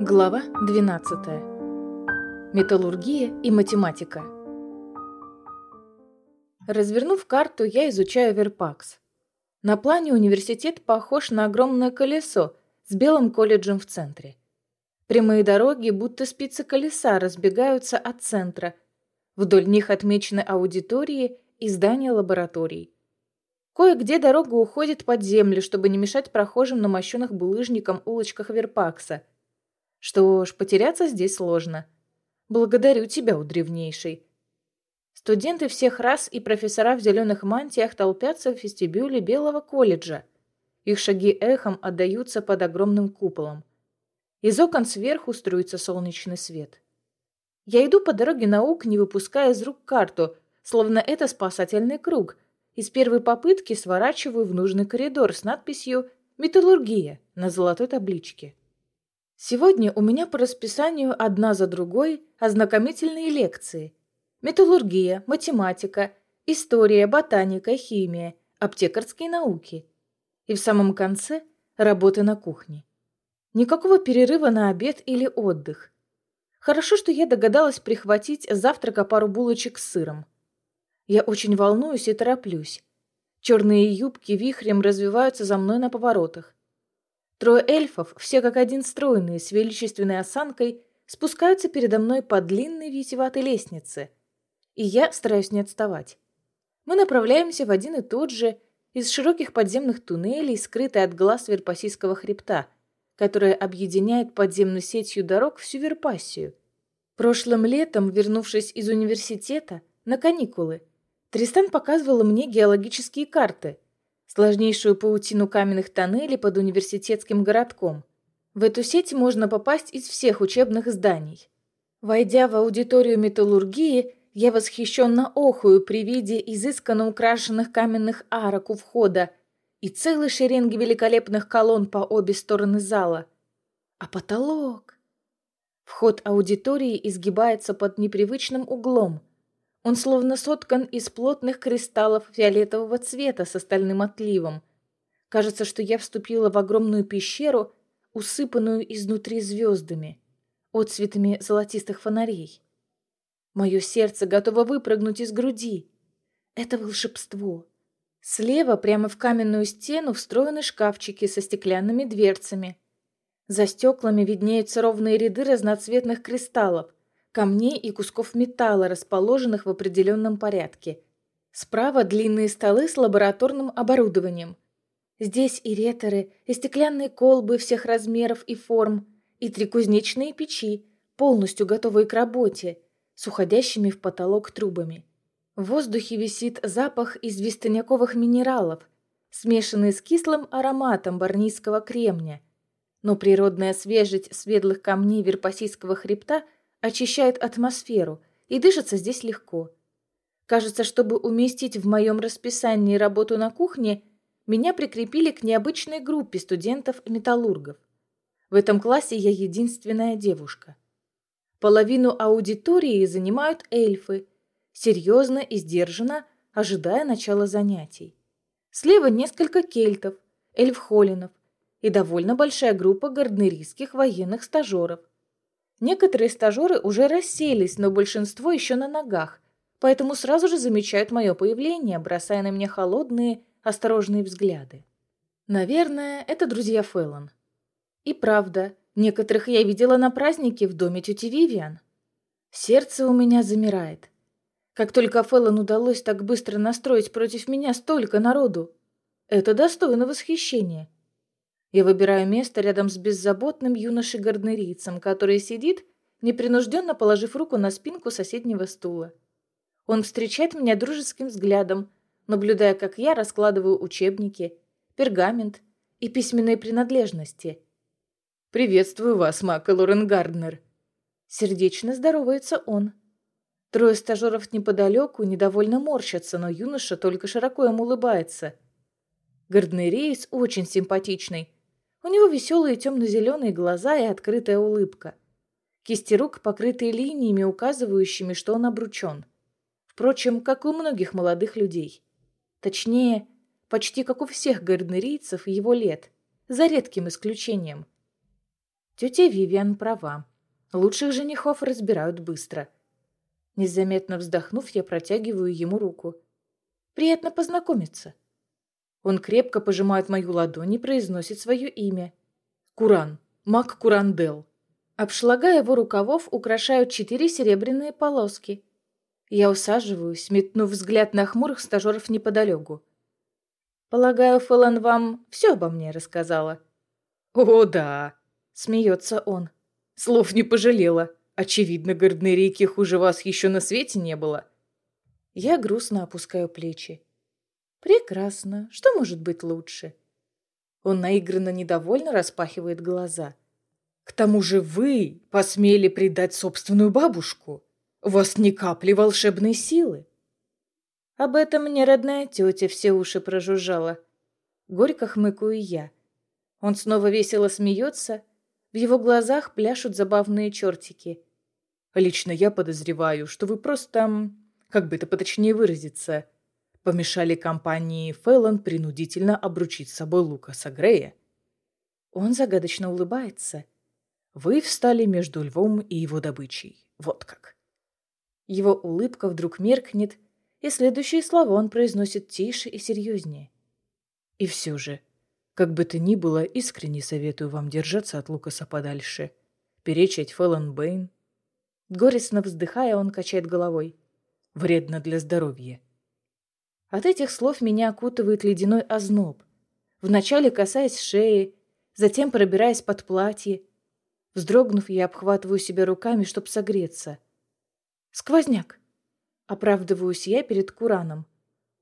Глава 12. Металлургия и математика. Развернув карту, я изучаю Верпакс. На плане университет похож на огромное колесо с белым колледжем в центре. Прямые дороги, будто спицы колеса, разбегаются от центра. Вдоль них отмечены аудитории и здания лабораторий. Кое-где дорога уходит под землю, чтобы не мешать прохожим на мощенных булыжником улочках Верпакса. Что ж, потеряться здесь сложно. Благодарю тебя, у древнейшей. Студенты всех рас и профессора в зеленых мантиях толпятся в вестибюле Белого колледжа. Их шаги эхом отдаются под огромным куполом. Из окон сверху струится солнечный свет. Я иду по дороге наук, не выпуская из рук карту, словно это спасательный круг – и с первой попытки сворачиваю в нужный коридор с надписью «Металлургия» на золотой табличке. Сегодня у меня по расписанию одна за другой ознакомительные лекции. Металлургия, математика, история, ботаника, химия, аптекарские науки. И в самом конце – работы на кухне. Никакого перерыва на обед или отдых. Хорошо, что я догадалась прихватить завтрака пару булочек с сыром. Я очень волнуюсь и тороплюсь. Черные юбки вихрем развиваются за мной на поворотах. Трое эльфов, все как один стройные, с величественной осанкой, спускаются передо мной по длинной витеватой лестнице. И я стараюсь не отставать. Мы направляемся в один и тот же, из широких подземных туннелей, скрытый от глаз Верпасийского хребта, которая объединяет подземной сетью дорог всю Верпассию. Прошлым летом, вернувшись из университета, на каникулы, Тристан показывала мне геологические карты, сложнейшую паутину каменных тоннелей под университетским городком. В эту сеть можно попасть из всех учебных зданий. Войдя в аудиторию металлургии, я восхищенно охую при виде изысканно украшенных каменных арок у входа и целой шеренги великолепных колонн по обе стороны зала. А потолок? Вход аудитории изгибается под непривычным углом – он словно соткан из плотных кристаллов фиолетового цвета с остальным отливом. Кажется, что я вступила в огромную пещеру, усыпанную изнутри звездами, отцветами золотистых фонарей. Мое сердце готово выпрыгнуть из груди. Это волшебство. Слева, прямо в каменную стену, встроены шкафчики со стеклянными дверцами. За стеклами виднеются ровные ряды разноцветных кристаллов камней и кусков металла, расположенных в определенном порядке. Справа длинные столы с лабораторным оборудованием. Здесь и реторы, и стеклянные колбы всех размеров и форм, и три кузнечные печи, полностью готовые к работе, с уходящими в потолок трубами. В воздухе висит запах из вистоняковых минералов, смешанный с кислым ароматом барнийского кремня. Но природная свежесть светлых камней Верпасийского хребта – очищает атмосферу, и дышится здесь легко. Кажется, чтобы уместить в моем расписании работу на кухне, меня прикрепили к необычной группе студентов-металлургов. В этом классе я единственная девушка. Половину аудитории занимают эльфы, серьезно и сдержанно, ожидая начала занятий. Слева несколько кельтов, эльфхолинов и довольно большая группа гарднерийских военных стажеров – Некоторые стажеры уже расселись, но большинство еще на ногах, поэтому сразу же замечают мое появление, бросая на меня холодные, осторожные взгляды. Наверное, это друзья Фэллон. И правда, некоторых я видела на празднике в доме тети Вивиан. Сердце у меня замирает. Как только Фэллон удалось так быстро настроить против меня столько народу. Это достойно восхищения. Я выбираю место рядом с беззаботным юношей-гарднерийцем, который сидит, непринужденно положив руку на спинку соседнего стула. Он встречает меня дружеским взглядом, наблюдая, как я раскладываю учебники, пергамент и письменные принадлежности. «Приветствую вас, Мак Лорен Гарднер!» Сердечно здоровается он. Трое стажеров неподалеку недовольно морщатся, но юноша только широко им улыбается. Гарднериец очень симпатичный, у него веселые темно-зеленые глаза и открытая улыбка. Кисти рук, покрытые линиями, указывающими, что он обручен. Впрочем, как у многих молодых людей. Точнее, почти как у всех гарднерийцев его лет, за редким исключением. Тетя Вивиан права. Лучших женихов разбирают быстро. Незаметно вздохнув, я протягиваю ему руку. «Приятно познакомиться». Он крепко пожимает мою ладонь и произносит свое имя. «Куран. Мак Курандел». Обшлага его рукавов украшают четыре серебряные полоски. Я усаживаюсь, метнув взгляд на хмурых стажеров неподалеку. «Полагаю, Фэллон вам все обо мне рассказала?» «О, да!» — смеется он. «Слов не пожалела. Очевидно, Гарднерийки хуже вас еще на свете не было». Я грустно опускаю плечи. «Прекрасно. Что может быть лучше?» Он наигранно недовольно распахивает глаза. «К тому же вы посмели предать собственную бабушку. У вас ни капли волшебной силы». Об этом мне родная тетя все уши прожужжала. Горько хмыкаю я. Он снова весело смеется. В его глазах пляшут забавные чертики. Лично я подозреваю, что вы просто, как бы это поточнее выразиться, помешали компании Фэллон принудительно обручить с собой Лукаса Грея. Он загадочно улыбается. Вы встали между львом и его добычей. Вот как. Его улыбка вдруг меркнет, и следующие слова он произносит тише и серьезнее. И все же, как бы то ни было, искренне советую вам держаться от Лукаса подальше, перечить Фэллон Бэйн. Горестно вздыхая, он качает головой. Вредно для здоровья. От этих слов меня окутывает ледяной озноб. Вначале касаясь шеи, затем пробираясь под платье. Вздрогнув, я обхватываю себя руками, чтобы согреться. «Сквозняк!» Оправдываюсь я перед Кураном.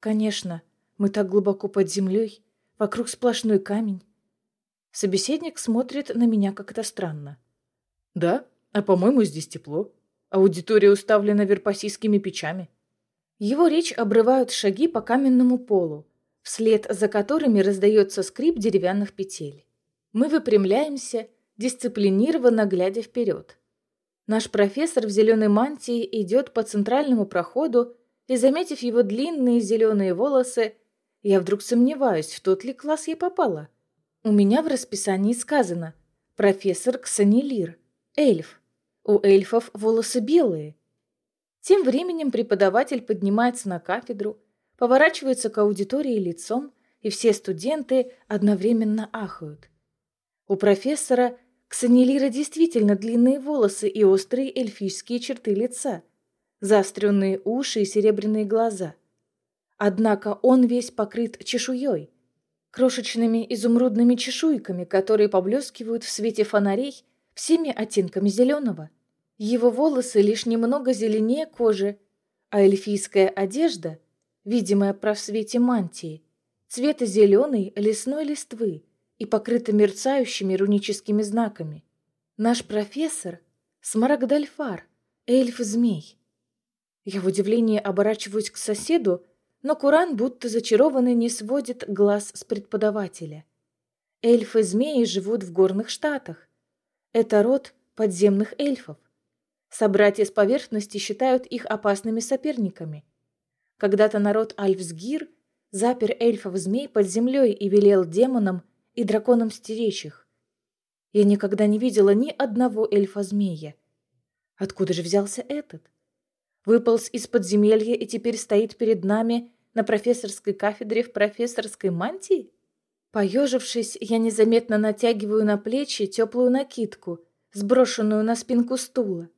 «Конечно, мы так глубоко под землей. Вокруг сплошной камень. Собеседник смотрит на меня как-то странно. «Да? А по-моему, здесь тепло. Аудитория уставлена верпасийскими печами». Его речь обрывают шаги по каменному полу, вслед за которыми раздается скрип деревянных петель. Мы выпрямляемся, дисциплинированно глядя вперед. Наш профессор в зеленой мантии идет по центральному проходу и, заметив его длинные зеленые волосы, я вдруг сомневаюсь, в тот ли класс я попала. У меня в расписании сказано «Профессор Ксанилир, эльф». У эльфов волосы белые. Тем временем преподаватель поднимается на кафедру, поворачивается к аудитории лицом, и все студенты одновременно ахают. У профессора Ксанилира действительно длинные волосы и острые эльфийские черты лица, заостренные уши и серебряные глаза – Однако он весь покрыт чешуей, крошечными изумрудными чешуйками, которые поблескивают в свете фонарей всеми оттенками зеленого. Его волосы лишь немного зеленее кожи, а эльфийская одежда, видимая в свете мантии, цвета зеленой лесной листвы и покрыта мерцающими руническими знаками. Наш профессор — Смарагдальфар, эльф-змей. Я в удивлении оборачиваюсь к соседу, но Куран, будто зачарованный, не сводит глаз с преподавателя. Эльфы-змеи живут в горных штатах. Это род подземных эльфов. Собратья с поверхности считают их опасными соперниками. Когда-то народ Альфсгир запер эльфов-змей под землей и велел демонам и драконам стеречь их. Я никогда не видела ни одного эльфа-змея. Откуда же взялся этот? Выполз из подземелья и теперь стоит перед нами на профессорской кафедре в профессорской мантии? Поежившись, я незаметно натягиваю на плечи теплую накидку, сброшенную на спинку стула.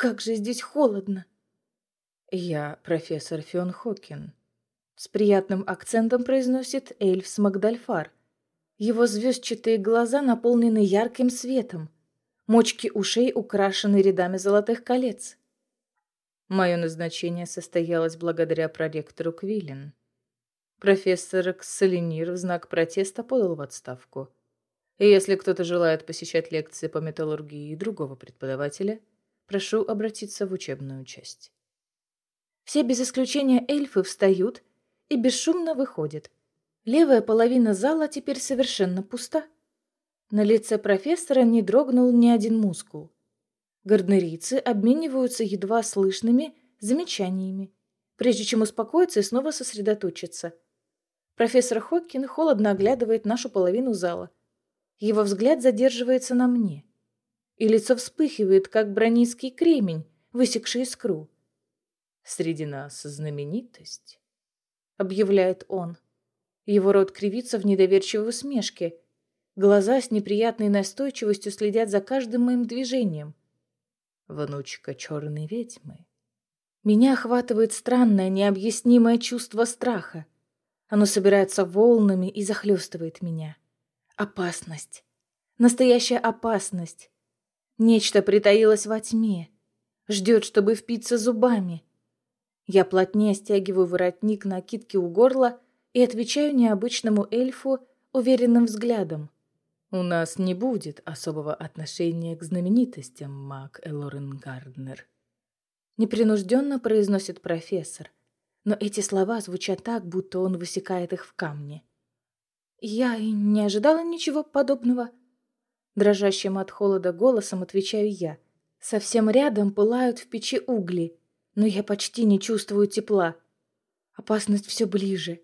Как же здесь холодно! «Я профессор Фион Хокин», — с приятным акцентом произносит эльф Смагдальфар. Его звездчатые глаза наполнены ярким светом. Мочки ушей украшены рядами золотых колец. Мое назначение состоялось благодаря проректору Квиллин. Профессор Ксалинир в знак протеста подал в отставку. И если кто-то желает посещать лекции по металлургии другого преподавателя, прошу обратиться в учебную часть. Все без исключения эльфы встают и бесшумно выходят. Левая половина зала теперь совершенно пуста. На лице профессора не дрогнул ни один мускул. Гарднерийцы обмениваются едва слышными замечаниями, прежде чем успокоиться и снова сосредоточиться. Профессор Хоккин холодно оглядывает нашу половину зала. Его взгляд задерживается на мне. И лицо вспыхивает, как бронистский кремень, высекший искру. «Среди нас знаменитость», — объявляет он. Его рот кривится в недоверчивой усмешке. Глаза с неприятной настойчивостью следят за каждым моим движением. «Внучка черной ведьмы». Меня охватывает странное, необъяснимое чувство страха. Оно собирается волнами и захлестывает меня. Опасность. Настоящая опасность. Нечто притаилось во тьме. Ждет, чтобы впиться зубами. Я плотнее стягиваю воротник накидки у горла и отвечаю необычному эльфу уверенным взглядом. «У нас не будет особого отношения к знаменитостям, маг Элорен Гарднер», непринужденно произносит профессор, но эти слова звучат так, будто он высекает их в камне. Я и не ожидала ничего подобного. Дрожащим от холода голосом отвечаю я. Совсем рядом пылают в печи угли, но я почти не чувствую тепла. Опасность все ближе.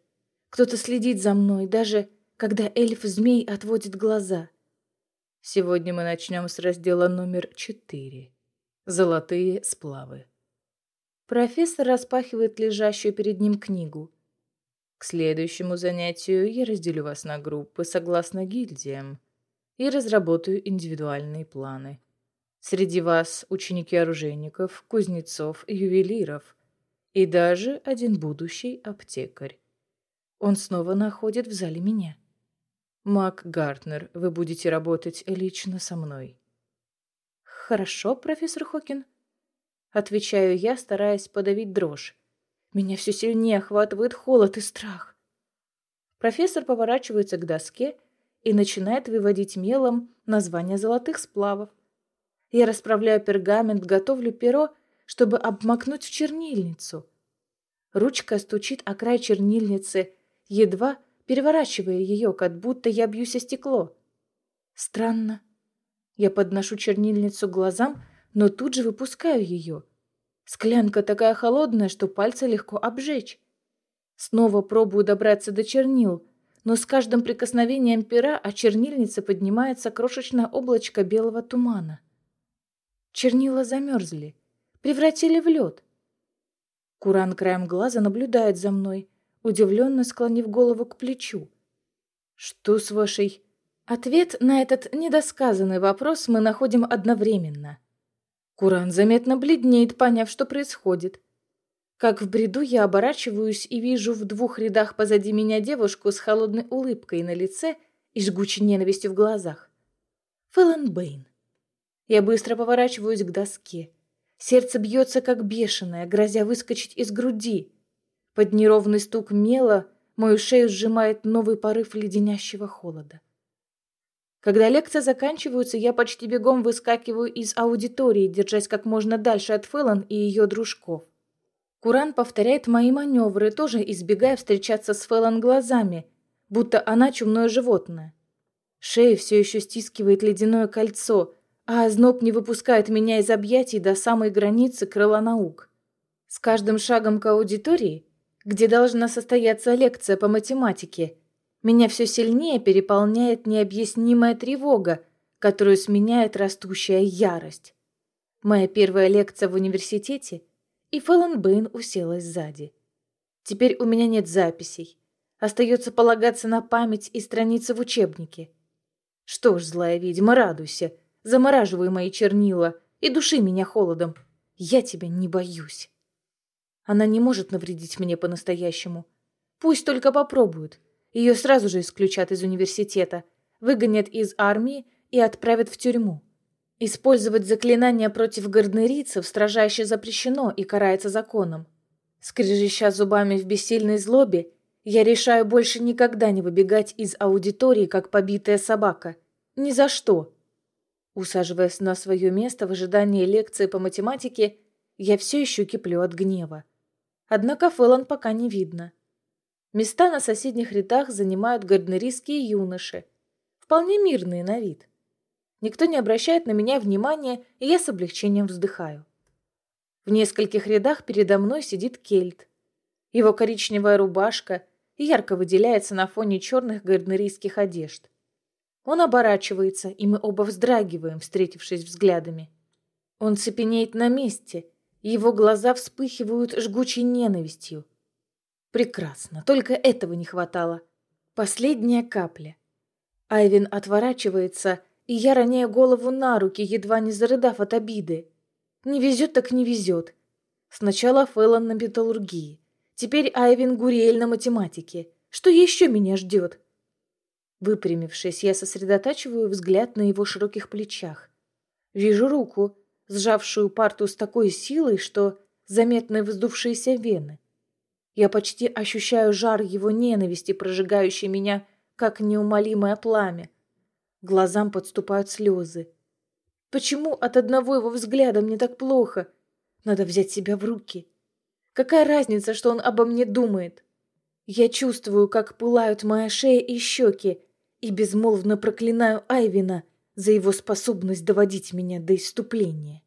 Кто-то следит за мной, даже когда эльф-змей отводит глаза. Сегодня мы начнем с раздела номер четыре. Золотые сплавы. Профессор распахивает лежащую перед ним книгу. К следующему занятию я разделю вас на группы согласно гильдиям и разработаю индивидуальные планы. Среди вас ученики оружейников, кузнецов, ювелиров и даже один будущий аптекарь. Он снова находит в зале меня. Мак Гартнер, вы будете работать лично со мной. Хорошо, профессор Хокин. Отвечаю я, стараясь подавить дрожь. Меня все сильнее охватывает холод и страх. Профессор поворачивается к доске и начинает выводить мелом названия золотых сплавов. Я расправляю пергамент, готовлю перо, чтобы обмакнуть в чернильницу. Ручка стучит о край чернильницы, едва переворачивая ее, как будто я бьюсь о стекло. Странно. Я подношу чернильницу глазам, но тут же выпускаю ее. Склянка такая холодная, что пальцы легко обжечь. Снова пробую добраться до чернил, но с каждым прикосновением пера от чернильницы поднимается крошечное облачко белого тумана. Чернила замерзли, превратили в лед. Куран краем глаза наблюдает за мной, удивленно склонив голову к плечу. «Что с вашей...» Ответ на этот недосказанный вопрос мы находим одновременно. Куран заметно бледнеет, поняв, что происходит. Как в бреду я оборачиваюсь и вижу в двух рядах позади меня девушку с холодной улыбкой на лице и жгучей ненавистью в глазах. Фэллон Бэйн. Я быстро поворачиваюсь к доске. Сердце бьется, как бешеное, грозя выскочить из груди. Под неровный стук мела мою шею сжимает новый порыв леденящего холода. Когда лекция заканчивается, я почти бегом выскакиваю из аудитории, держась как можно дальше от Фэллон и ее дружков. Куран повторяет мои маневры, тоже избегая встречаться с Фэллон глазами, будто она чумное животное. Шея все еще стискивает ледяное кольцо, а озноб не выпускает меня из объятий до самой границы крыла наук. С каждым шагом к аудитории, где должна состояться лекция по математике, меня все сильнее переполняет необъяснимая тревога, которую сменяет растущая ярость. Моя первая лекция в университете, и Фэллон Бэйн уселась сзади. Теперь у меня нет записей. Остается полагаться на память и страницы в учебнике. Что ж, злая ведьма, радуйся, замораживай мои чернила и души меня холодом. Я тебя не боюсь. Она не может навредить мне по-настоящему. Пусть только попробует. Ее сразу же исключат из университета, выгонят из армии и отправят в тюрьму. Использовать заклинания против гарднерийцев строжайше запрещено и карается законом. Скрежеща зубами в бессильной злобе, я решаю больше никогда не выбегать из аудитории, как побитая собака. Ни за что. Усаживаясь на свое место в ожидании лекции по математике, я все еще киплю от гнева. Однако Фэллон пока не видно. Места на соседних рядах занимают гарднерийские юноши, вполне мирные на вид. Никто не обращает на меня внимания, и я с облегчением вздыхаю. В нескольких рядах передо мной сидит кельт. Его коричневая рубашка ярко выделяется на фоне черных гарднерийских одежд. Он оборачивается, и мы оба вздрагиваем, встретившись взглядами. Он цепенеет на месте, его глаза вспыхивают жгучей ненавистью. Прекрасно, только этого не хватало. Последняя капля. Айвин отворачивается, и я роняю голову на руки, едва не зарыдав от обиды. Не везет так не везет. Сначала Фэллон на металлургии. Теперь Айвин Гуриэль на математике. Что еще меня ждет? Выпрямившись, я сосредотачиваю взгляд на его широких плечах. Вижу руку, сжавшую парту с такой силой, что заметны вздувшиеся вены. Я почти ощущаю жар его ненависти, прожигающий меня, как неумолимое пламя. Глазам подступают слезы. Почему от одного его взгляда мне так плохо? Надо взять себя в руки. Какая разница, что он обо мне думает? Я чувствую, как пылают моя шея и щеки, и безмолвно проклинаю Айвина за его способность доводить меня до иступления.